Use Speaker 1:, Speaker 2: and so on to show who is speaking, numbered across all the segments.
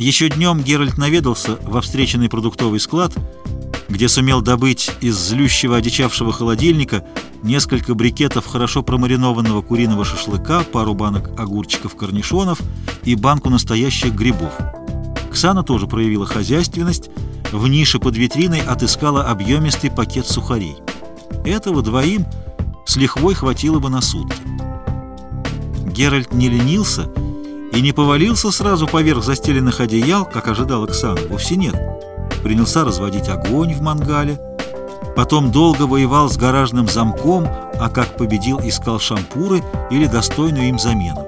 Speaker 1: Еще днем Геральт наведался во встреченный продуктовый склад, где сумел добыть из злющего одичавшего холодильника несколько брикетов хорошо промаринованного куриного шашлыка, пару банок огурчиков-корнишонов и банку настоящих грибов. Ксана тоже проявила хозяйственность, в нише под витриной отыскала объемистый пакет сухарей. Этого двоим с лихвой хватило бы на сутки. Геральт не ленился и не повалился сразу поверх застеленных одеял, как ожидал Оксана, вовсе нет. Принялся разводить огонь в мангале, потом долго воевал с гаражным замком, а как победил, искал шампуры или достойную им замену.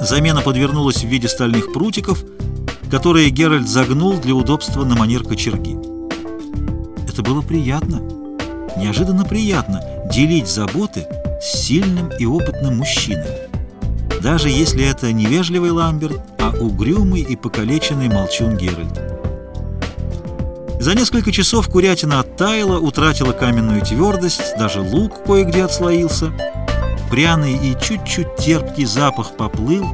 Speaker 1: Замена подвернулась в виде стальных прутиков, которые Геральт загнул для удобства на манер кочерги. Это было приятно, неожиданно приятно делить заботы с сильным и опытным мужчиной даже если это не вежливый Ламберт, а угрюмый и покалеченный молчун Геральт. За несколько часов курятина оттаяла, утратила каменную твердость, даже лук кое-где отслоился. Пряный и чуть-чуть терпкий запах поплыл,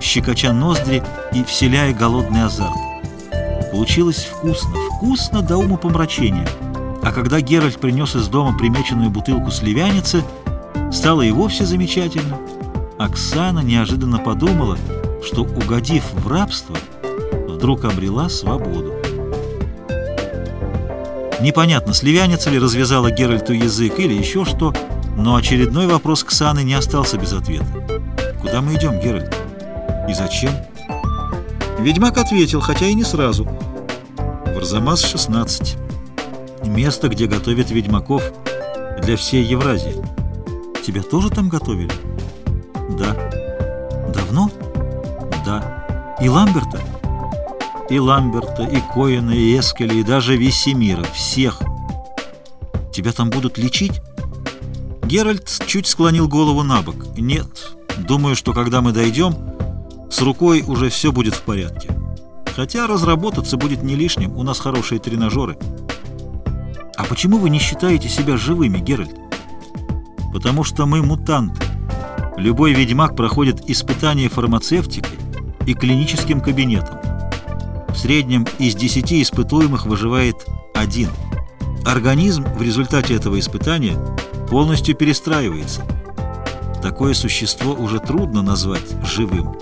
Speaker 1: щекоча ноздри и вселяя голодный азарт. Получилось вкусно, вкусно до ума помрачения. А когда Геральт принес из дома примеченную бутылку сливяницы, стало и вовсе замечательно — Оксана неожиданно подумала, что, угодив в рабство, вдруг обрела свободу. Непонятно, сливяница ли развязала Геральту язык или еще что, но очередной вопрос Ксаны не остался без ответа. «Куда мы идем, Геральт? И зачем?» Ведьмак ответил, хотя и не сразу. «В Арзамас-16. Место, где готовят ведьмаков для всей Евразии. Тебя тоже там готовили?» Да. Давно? Да. И Ламберта? И Ламберта, и Коэна, и Эскеля, и даже Весемира. Всех. Тебя там будут лечить? Геральт чуть склонил голову на бок. Нет. Думаю, что когда мы дойдем, с рукой уже все будет в порядке. Хотя разработаться будет не лишним, у нас хорошие тренажеры. А почему вы не считаете себя живыми, Геральт? Потому что мы мутанты. Любой ведьмак проходит испытание фармацевтикой и клиническим кабинетом. В среднем из 10 испытуемых выживает один. Организм в результате этого испытания полностью перестраивается. Такое существо уже трудно назвать живым.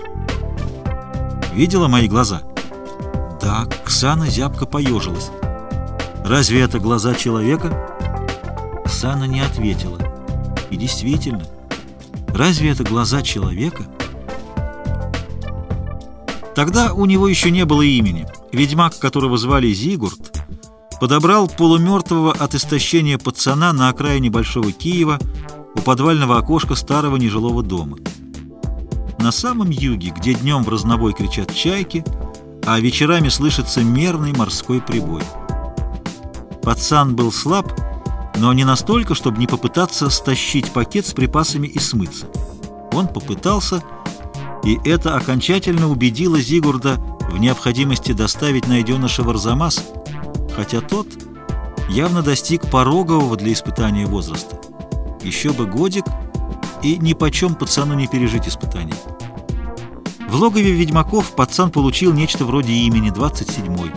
Speaker 1: Видела мои глаза? Да, Ксана зябко поежилась. Разве это глаза человека? Ксана не ответила. И действительно, Разве это глаза человека? Тогда у него еще не было имени. Ведьмак, которого звали Зигурд, подобрал полумертвого от истощения пацана на окраине Большого Киева у подвального окошка старого нежилого дома. На самом юге, где днем в разнобой кричат чайки, а вечерами слышится мерный морской прибой. Пацан был слаб, но не настолько, чтобы не попытаться стащить пакет с припасами и смыться. Он попытался, и это окончательно убедило Зигурда в необходимости доставить найденыша в Арзамас, хотя тот явно достиг порогового для испытания возраста. Еще бы годик, и ни почем пацану не пережить испытание. В логове ведьмаков пацан получил нечто вроде имени 27-й.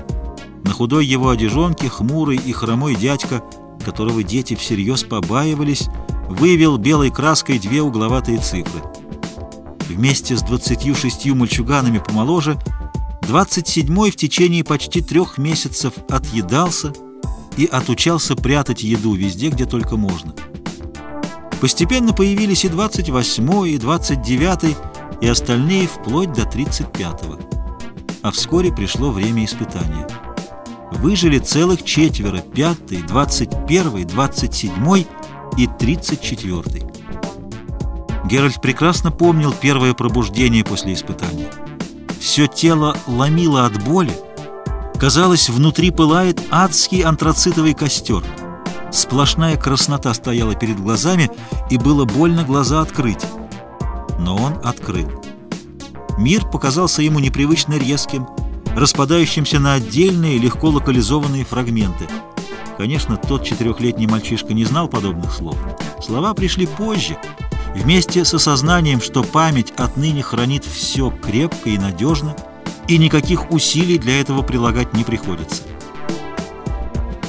Speaker 1: На худой его одежонке хмурый и хромой дядька – которого дети всерьез побаивались, вывел белой краской две угловатые цифры. Вместе с 26 мальчуганами помоложе, 27-й в течение почти трех месяцев отъедался и отучался прятать еду везде, где только можно. Постепенно появились и 28-й, и 29-й, и остальные вплоть до 35-го. А вскоре пришло время испытания выжили целых четверо, пятый, двадцать первый, двадцать седьмой и тридцать четвертый. Геральт прекрасно помнил первое пробуждение после испытания. Все тело ломило от боли. Казалось, внутри пылает адский антрацитовый костер. Сплошная краснота стояла перед глазами, и было больно глаза открыть. Но он открыл. Мир показался ему непривычно резким, распадающимся на отдельные, легко локализованные фрагменты. Конечно, тот четырехлетний мальчишка не знал подобных слов. Слова пришли позже, вместе с осознанием, что память отныне хранит все крепко и надежно, и никаких усилий для этого прилагать не приходится.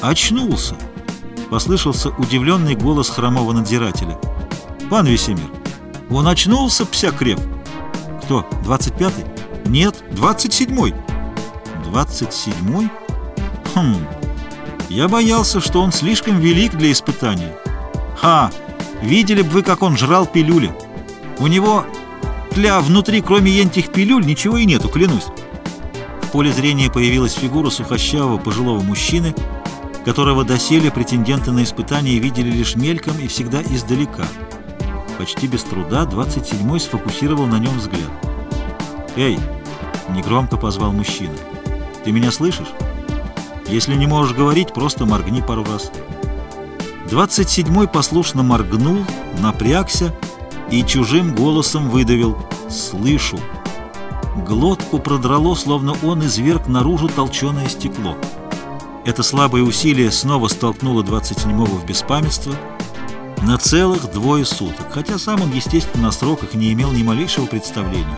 Speaker 1: «Очнулся!» — послышался удивленный голос хромого надзирателя. «Пан Весемир, он очнулся, псякрев!» «Кто, двадцать пятый?» «Нет, двадцать седьмой!» «Двадцать седьмой?» «Хм, я боялся, что он слишком велик для испытания». «Ха! Видели бы вы, как он жрал пилюли! У него, тля, внутри, кроме ентих пилюль, ничего и нету, клянусь!» В поле зрения появилась фигура сухощавого пожилого мужчины, которого доселе претенденты на испытание видели лишь мельком и всегда издалека. Почти без труда 27-й сфокусировал на нем взгляд. «Эй!» — негромко позвал мужчина. «Ты меня слышишь? Если не можешь говорить, просто моргни пару раз». 27-й послушно моргнул, напрягся и чужим голосом выдавил «Слышу». Глотку продрало, словно он изверг наружу толченое стекло. Это слабое усилие снова столкнуло 27-го в беспамятство на целых двое суток, хотя сам он, естественно, на сроках не имел ни малейшего представления.